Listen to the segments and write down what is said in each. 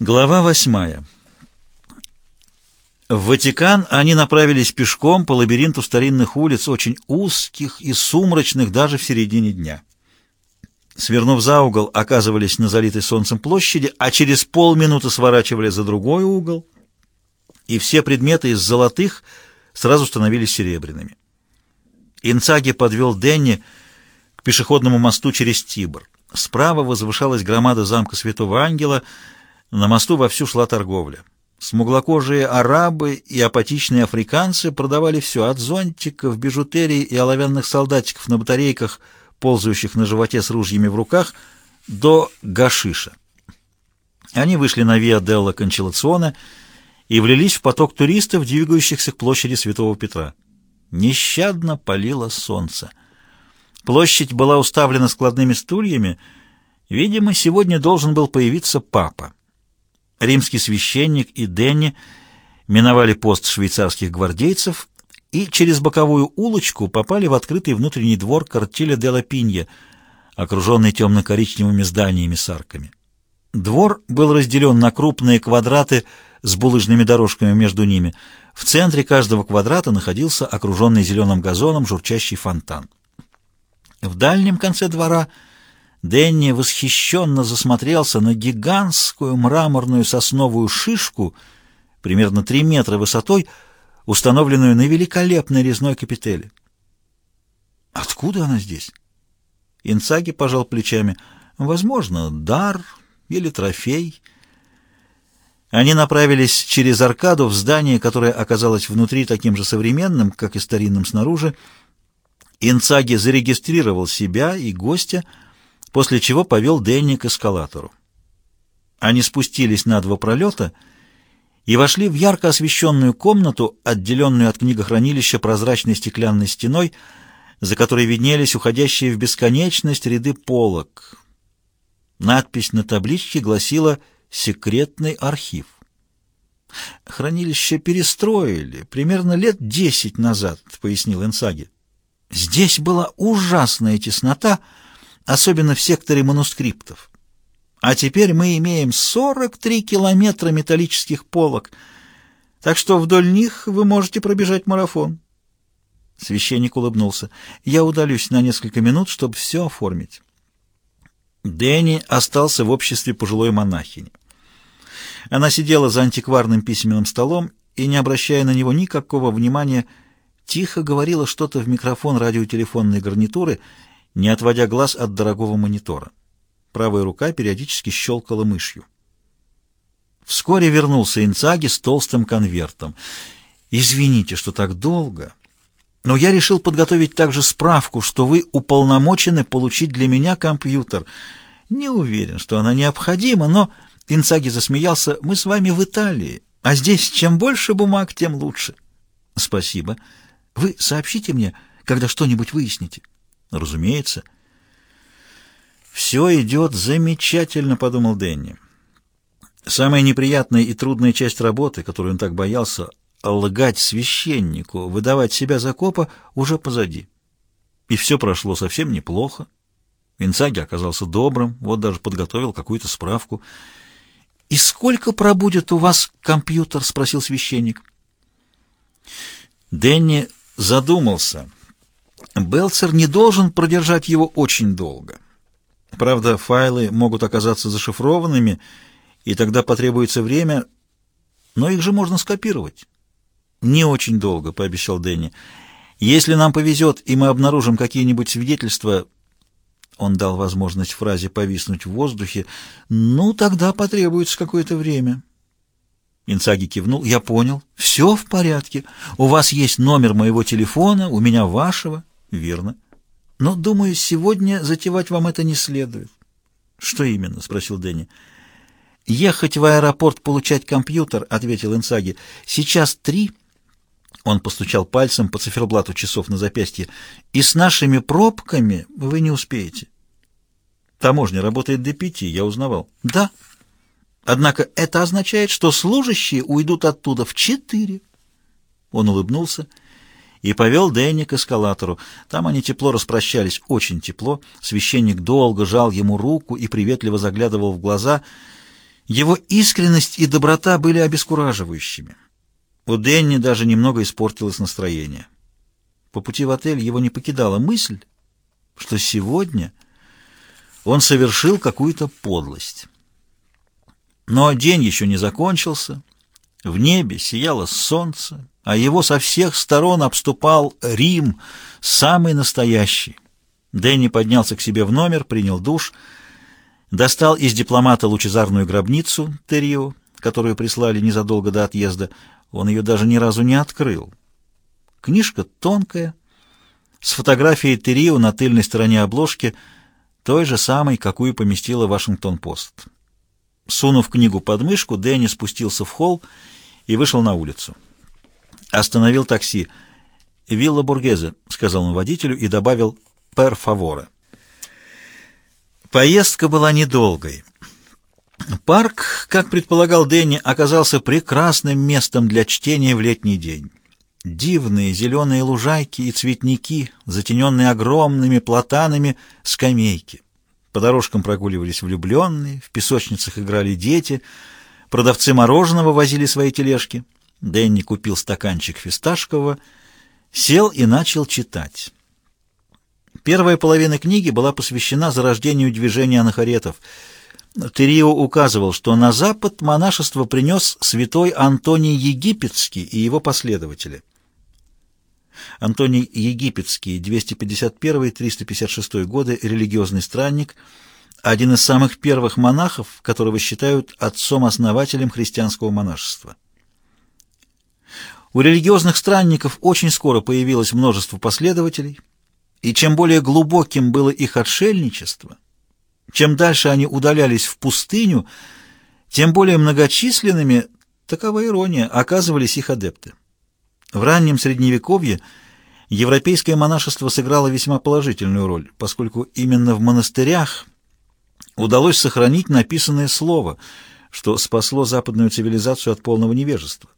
Глава восьмая. В Ватикан они направились пешком по лабиринту старинных улиц, очень узких и сумрачных даже в середине дня. Свернув за угол, оказывались на залитой солнцем площади, а через полминуты сворачивали за другой угол, и все предметы из золотых сразу становились серебряными. Инцаги подвел Денни к пешеходному мосту через Тибр. Справа возвышалась громада замка Святого Ангела — на мосту вовсю шла торговля. Смуглокожие арабы и апатичные африканцы продавали все, от зонтиков, бижутерии и оловянных солдатиков на батарейках, ползающих на животе с ружьями в руках, до гашиша. Они вышли на Виа Делла Кончелациона и влились в поток туристов, двигающихся к площади Святого Петра. Нещадно палило солнце. Площадь была уставлена складными стульями. Видимо, сегодня должен был появиться папа. Римский священник и Денни миновали пост швейцарских гвардейцев и через боковую улочку попали в открытый внутренний двор Картиля де ла Пинья, окруженный темно-коричневыми зданиями с арками. Двор был разделен на крупные квадраты с булыжными дорожками между ними. В центре каждого квадрата находился окруженный зеленым газоном журчащий фонтан. В дальнем конце двора – Дэнни восхищенно засмотрелся на гигантскую мраморную сосновую шишку, примерно три метра высотой, установленную на великолепной резной капители. Откуда она здесь? Инцаги пожал плечами. Возможно, дар или трофей. Они направились через аркаду в здание, которое оказалось внутри таким же современным, как и старинным снаружи. Инцаги зарегистрировал себя и гостя, после чего повел Дэнни к эскалатору. Они спустились на два пролета и вошли в ярко освещенную комнату, отделенную от книгохранилища прозрачной стеклянной стеной, за которой виднелись уходящие в бесконечность ряды полок. Надпись на табличке гласила «Секретный архив». «Хранилище перестроили примерно лет десять назад», — пояснил Инсаги. «Здесь была ужасная теснота», — особенно в секторе манускриптов. А теперь мы имеем 43 километра металлических полок, так что вдоль них вы можете пробежать марафон. Священник улыбнулся. Я удалюсь на несколько минут, чтобы все оформить. Дэнни остался в обществе пожилой монахини. Она сидела за антикварным письменным столом и, не обращая на него никакого внимания, тихо говорила что-то в микрофон радиотелефонной гарнитуры не отводя глаз от дорогого монитора. Правая рука периодически щелкала мышью. Вскоре вернулся Инцаги с толстым конвертом. «Извините, что так долго, но я решил подготовить также справку, что вы уполномочены получить для меня компьютер. Не уверен, что она необходима, но...» Инцаги засмеялся. «Мы с вами в Италии, а здесь чем больше бумаг, тем лучше». «Спасибо. Вы сообщите мне, когда что-нибудь выясните». Разумеется. «Все идет замечательно», — подумал Дэнни. Самая неприятная и трудная часть работы, которую он так боялся, лгать священнику, выдавать себя за копа, уже позади. И все прошло совсем неплохо. Инцаги оказался добрым, вот даже подготовил какую-то справку. «И сколько пробудет у вас компьютер?» — спросил священник. Дэнни задумался — Белцер не должен продержать его очень долго. Правда, файлы могут оказаться зашифрованными, и тогда потребуется время, но их же можно скопировать. «Не очень долго», — пообещал Дэнни. «Если нам повезет, и мы обнаружим какие-нибудь свидетельства...» Он дал возможность фразе повиснуть в воздухе. «Ну, тогда потребуется какое-то время». Инцаги кивнул. «Я понял. Все в порядке. У вас есть номер моего телефона, у меня вашего». Верно. Но, думаю, сегодня затевать вам это не следует. Что именно? Спросил Дэнни. Ехать в аэропорт получать компьютер, ответил Инсаги. Сейчас три. Он постучал пальцем по циферблату часов на запястье. И с нашими пробками вы не успеете. Таможня работает до пяти, я узнавал. Да. Однако это означает, что служащие уйдут оттуда в четыре. Он улыбнулся и повел Дэнни к эскалатору. Там они тепло распрощались, очень тепло. Священник долго жал ему руку и приветливо заглядывал в глаза. Его искренность и доброта были обескураживающими. У Дэнни даже немного испортилось настроение. По пути в отель его не покидала мысль, что сегодня он совершил какую-то подлость. Но день еще не закончился, в небе сияло солнце, а его со всех сторон обступал Рим, самый настоящий. Дэнни поднялся к себе в номер, принял душ, достал из дипломата лучезарную гробницу Террио, которую прислали незадолго до отъезда. Он ее даже ни разу не открыл. Книжка тонкая, с фотографией Террио на тыльной стороне обложки, той же самой, какую поместила Вашингтон-Пост. Сунув книгу под мышку, Дэнни спустился в холл и вышел на улицу. Остановил такси. «Вилла Бургезе», — сказал он водителю и добавил «пер фаворе». Поездка была недолгой. Парк, как предполагал Дэнни, оказался прекрасным местом для чтения в летний день. Дивные зеленые лужайки и цветники, затененные огромными платанами скамейки. По дорожкам прогуливались влюбленные, в песочницах играли дети, продавцы мороженого возили свои тележки. Дэнни купил стаканчик фисташкового, сел и начал читать. Первая половина книги была посвящена зарождению движения анахаретов. Терио указывал, что на запад монашество принес святой Антоний Египетский и его последователи. Антоний Египетский, 251-356 годы, религиозный странник, один из самых первых монахов, которого считают отцом-основателем христианского монашества. У религиозных странников очень скоро появилось множество последователей, и чем более глубоким было их отшельничество, чем дальше они удалялись в пустыню, тем более многочисленными, такова ирония, оказывались их адепты. В раннем Средневековье европейское монашество сыграло весьма положительную роль, поскольку именно в монастырях удалось сохранить написанное слово, что спасло западную цивилизацию от полного невежества.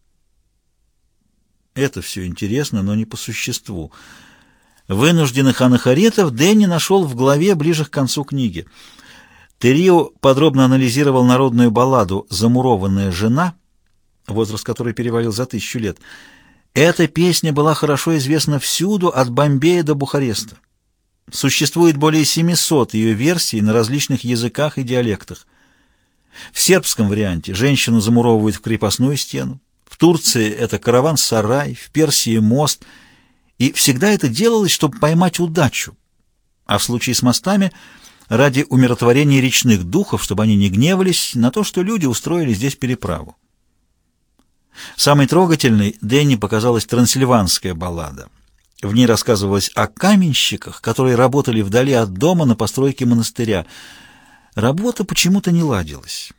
Это все интересно, но не по существу. Вынужденных анахаретов Дэнни нашел в главе ближе к концу книги. Террио подробно анализировал народную балладу «Замурованная жена», возраст которой перевалил за тысячу лет, эта песня была хорошо известна всюду, от Бомбея до Бухареста. Существует более 700 ее версий на различных языках и диалектах. В сербском варианте женщину замуровывают в крепостную стену, Турции это караван-сарай, в Персии мост, и всегда это делалось, чтобы поймать удачу, а в случае с мостами – ради умиротворения речных духов, чтобы они не гневались на то, что люди устроили здесь переправу. Самой трогательной Дэнни показалась трансильванская баллада. В ней рассказывалось о каменщиках, которые работали вдали от дома на постройке монастыря. Работа почему-то не ладилась.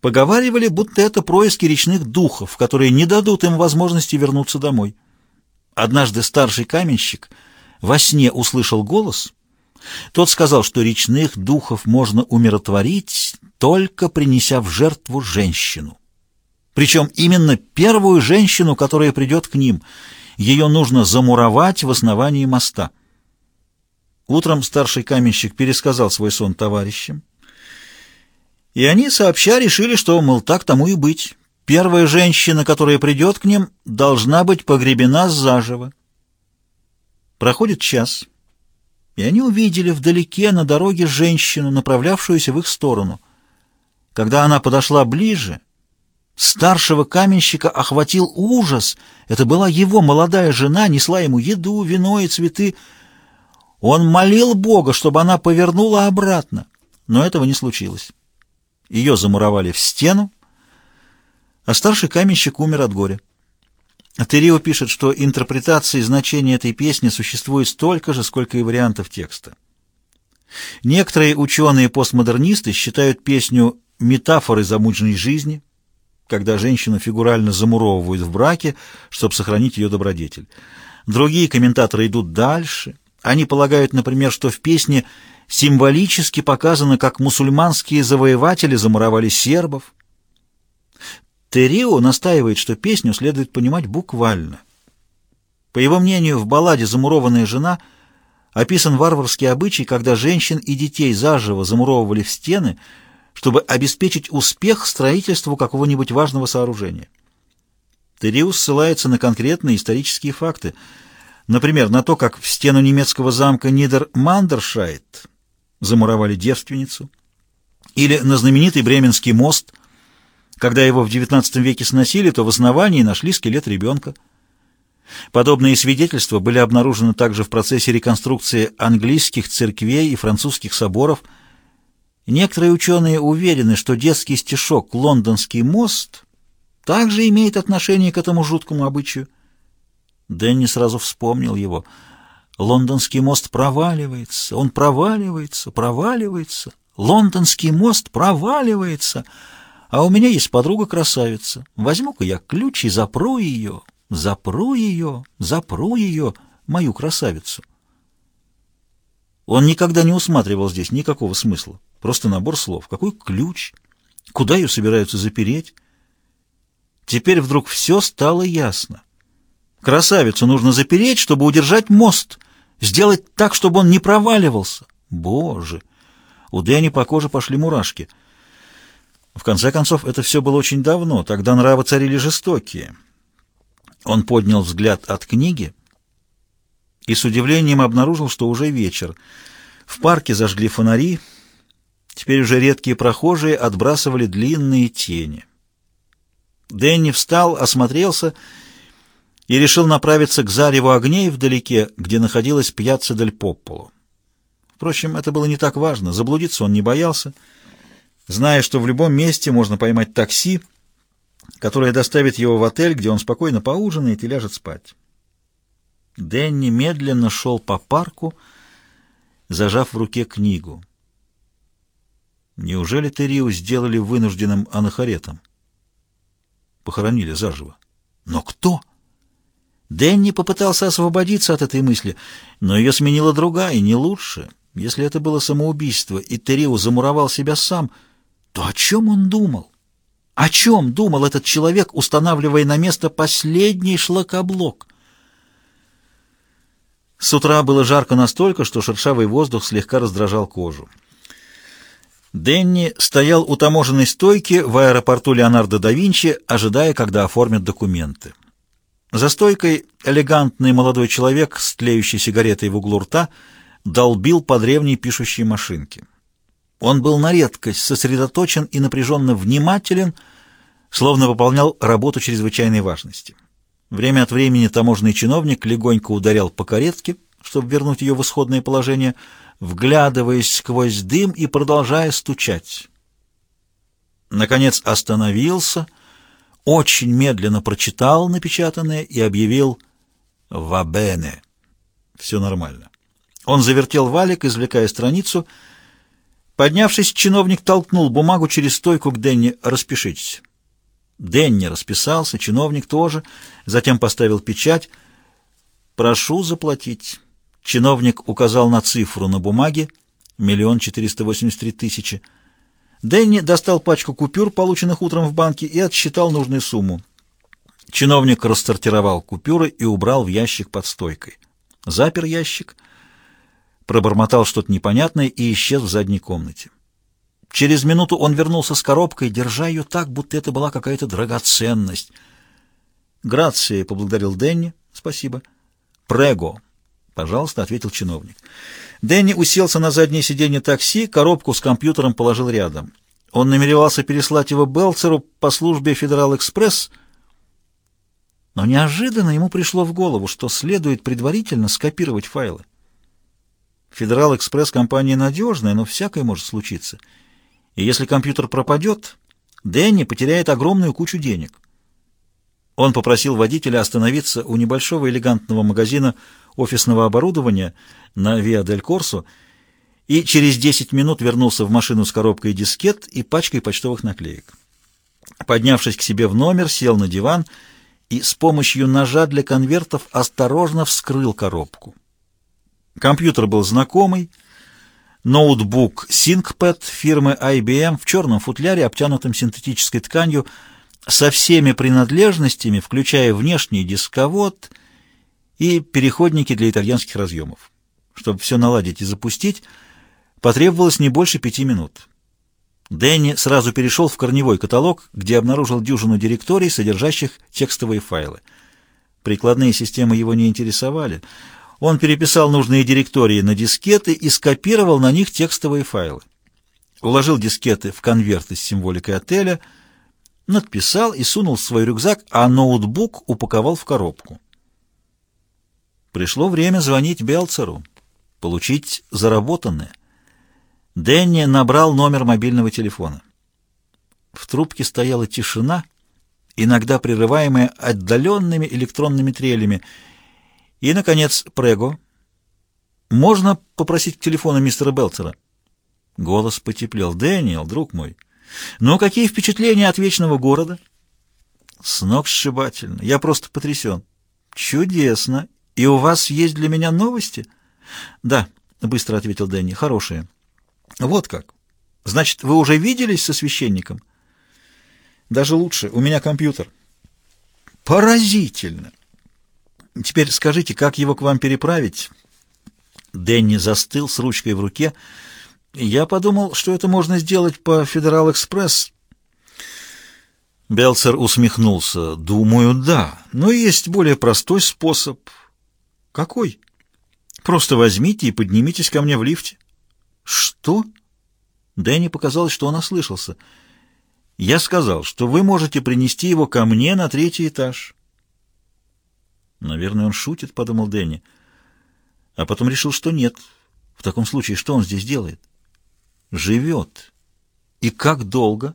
Поговаривали, будто это происки речных духов, которые не дадут им возможности вернуться домой. Однажды старший каменщик во сне услышал голос. Тот сказал, что речных духов можно умиротворить, только принеся в жертву женщину. Причем именно первую женщину, которая придет к ним. Ее нужно замуровать в основании моста. Утром старший каменщик пересказал свой сон товарищам. И они сообща решили, что, мол, так тому и быть. Первая женщина, которая придет к ним, должна быть погребена заживо. Проходит час, и они увидели вдалеке на дороге женщину, направлявшуюся в их сторону. Когда она подошла ближе, Старшего каменщика охватил ужас. Это была его молодая жена, несла ему еду, вино и цветы. Он молил Бога, чтобы она повернула обратно, но этого не случилось. Ее замуровали в стену, а старший каменщик умер от горя. Терио пишет, что интерпретации значения этой песни существует столько же, сколько и вариантов текста. Некоторые ученые-постмодернисты считают песню метафорой замужней жизни, когда женщину фигурально замуровывают в браке, чтобы сохранить ее добродетель. Другие комментаторы идут дальше. Они полагают, например, что в песне символически показано, как мусульманские завоеватели замуровали сербов. Терио настаивает, что песню следует понимать буквально. По его мнению, в балладе «Замурованная жена» описан варварский обычай, когда женщин и детей заживо замуровывали в стены – чтобы обеспечить успех строительству какого-нибудь важного сооружения. Териус ссылается на конкретные исторические факты, например, на то, как в стену немецкого замка Нидер-Мандершайт замуровали девственницу, или на знаменитый Бременский мост. Когда его в XIX веке сносили, то в основании нашли скелет ребенка. Подобные свидетельства были обнаружены также в процессе реконструкции английских церквей и французских соборов. Некоторые ученые уверены, что детский стишок «Лондонский мост» также имеет отношение к этому жуткому обычаю. Дэнни сразу вспомнил его. «Лондонский мост проваливается, он проваливается, проваливается, лондонский мост проваливается, а у меня есть подруга-красавица. Возьму-ка я ключ и запру ее». Запру ее, запру ее, мою красавицу. Он никогда не усматривал здесь никакого смысла. Просто набор слов. Какой ключ? Куда ее собираются запереть? Теперь вдруг все стало ясно. Красавицу нужно запереть, чтобы удержать мост. Сделать так, чтобы он не проваливался. Боже! У Дэнни по коже пошли мурашки. В конце концов, это все было очень давно. Тогда нравы царили жестокие. Он поднял взгляд от книги и с удивлением обнаружил, что уже вечер. В парке зажгли фонари, теперь уже редкие прохожие отбрасывали длинные тени. Дэнни встал, осмотрелся и решил направиться к зареву огней вдалеке, где находилась пьяцца дель Попполо. Впрочем, это было не так важно, заблудиться он не боялся, зная, что в любом месте можно поймать такси, которая доставит его в отель, где он спокойно поужинает и ляжет спать. Дэнни медленно шел по парку, зажав в руке книгу. Неужели Террио сделали вынужденным анахаретом? Похоронили заживо. Но кто? Дэнни попытался освободиться от этой мысли, но ее сменила другая, не лучше. Если это было самоубийство, и Террио замуровал себя сам, то о чем он думал? О чем думал этот человек, устанавливая на место последний шлакоблок? С утра было жарко настолько, что шершавый воздух слегка раздражал кожу. Денни стоял у таможенной стойки в аэропорту Леонардо да Винчи, ожидая, когда оформят документы. За стойкой элегантный молодой человек с тлеющей сигаретой в углу рта долбил по древней пишущей машинке. Он был на редкость сосредоточен и напряженно внимателен, словно выполнял работу чрезвычайной важности. Время от времени таможенный чиновник легонько ударял по каретке, чтобы вернуть ее в исходное положение, вглядываясь сквозь дым и продолжая стучать. Наконец остановился, очень медленно прочитал напечатанное и объявил «Вабене». Все нормально. Он завертел валик, извлекая страницу — Поднявшись, чиновник толкнул бумагу через стойку к Денни «Распишитесь». Денни расписался, чиновник тоже, затем поставил печать. «Прошу заплатить». Чиновник указал на цифру на бумаге — миллион четыреста восемьдесят три тысячи. Дэнни достал пачку купюр, полученных утром в банке, и отсчитал нужную сумму. Чиновник рассортировал купюры и убрал в ящик под стойкой. Запер ящик — пробормотал что-то непонятное и исчез в задней комнате. Через минуту он вернулся с коробкой, держа ее так, будто это была какая-то драгоценность. «Грация», — поблагодарил Дэнни. «Спасибо». «Прего», — пожалуйста, — ответил чиновник. Дэнни уселся на заднее сиденье такси, коробку с компьютером положил рядом. Он намеревался переслать его Белцеру по службе «Федерал-экспресс», но неожиданно ему пришло в голову, что следует предварительно скопировать файлы. Федерал-экспресс компания надежная, но всякое может случиться. И если компьютер пропадет, Дэнни потеряет огромную кучу денег. Он попросил водителя остановиться у небольшого элегантного магазина офисного оборудования на Виа-дель-Корсо и через 10 минут вернулся в машину с коробкой дискет и пачкой почтовых наклеек. Поднявшись к себе в номер, сел на диван и с помощью ножа для конвертов осторожно вскрыл коробку. Компьютер был знакомый, ноутбук ThinkPad фирмы IBM в черном футляре, обтянутом синтетической тканью, со всеми принадлежностями, включая внешний дисковод и переходники для итальянских разъемов. Чтобы все наладить и запустить, потребовалось не больше пяти минут. Дэнни сразу перешел в корневой каталог, где обнаружил дюжину директорий, содержащих текстовые файлы. Прикладные системы его не интересовали. Он переписал нужные директории на дискеты и скопировал на них текстовые файлы. Уложил дискеты в конверты с символикой отеля, надписал и сунул в свой рюкзак, а ноутбук упаковал в коробку. Пришло время звонить Белцеру, получить заработанное. Дэнни набрал номер мобильного телефона. В трубке стояла тишина, иногда прерываемая отдаленными электронными трелями. И, наконец, Прего. «Можно попросить к телефону мистера Белцера?» Голос потеплел. «Дэниел, друг мой, ну какие впечатления от вечного города?» «С ног сшибательно. Я просто потрясен». «Чудесно. И у вас есть для меня новости?» «Да», — быстро ответил Дэнни, — «хорошие». Вот как. Значит, вы уже виделись со священником? Даже лучше. У меня компьютер. Поразительно. Теперь скажите, как его к вам переправить? Дэнни застыл с ручкой в руке. Я подумал, что это можно сделать по Федерал Экспресс. Белцер усмехнулся. Думаю, да. Но есть более простой способ. Какой? Просто возьмите и поднимитесь ко мне в лифте. «Что?» Дэнни показалось, что он ослышался. «Я сказал, что вы можете принести его ко мне на третий этаж». «Наверное, он шутит», — подумал Дэнни. А потом решил, что нет. В таком случае, что он здесь делает? Живет. И как долго?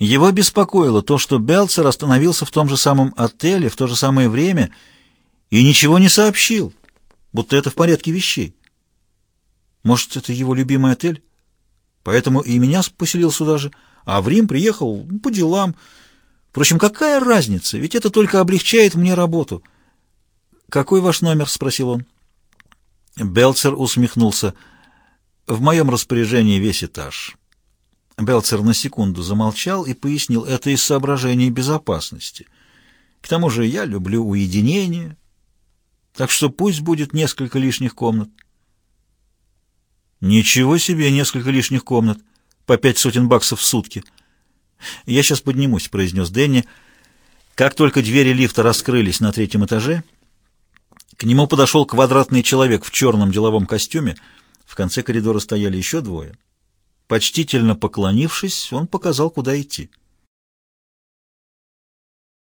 Его беспокоило то, что Белцер остановился в том же самом отеле в то же самое время и ничего не сообщил, будто это в порядке вещей. Может, это его любимый отель? Поэтому и меня поселил сюда же, а в Рим приехал по делам. Впрочем, какая разница? Ведь это только облегчает мне работу. «Какой ваш номер?» — спросил он. Белцер усмехнулся. «В моем распоряжении весь этаж». Белцер на секунду замолчал и пояснил, это из соображений безопасности. К тому же я люблю уединение, так что пусть будет несколько лишних комнат. Ничего себе, несколько лишних комнат. По пять сотен баксов в сутки. Я сейчас поднимусь, произнес Дэнни. Как только двери лифта раскрылись на третьем этаже, к нему подошел квадратный человек в черном деловом костюме. В конце коридора стояли еще двое. Почтительно поклонившись, он показал, куда идти.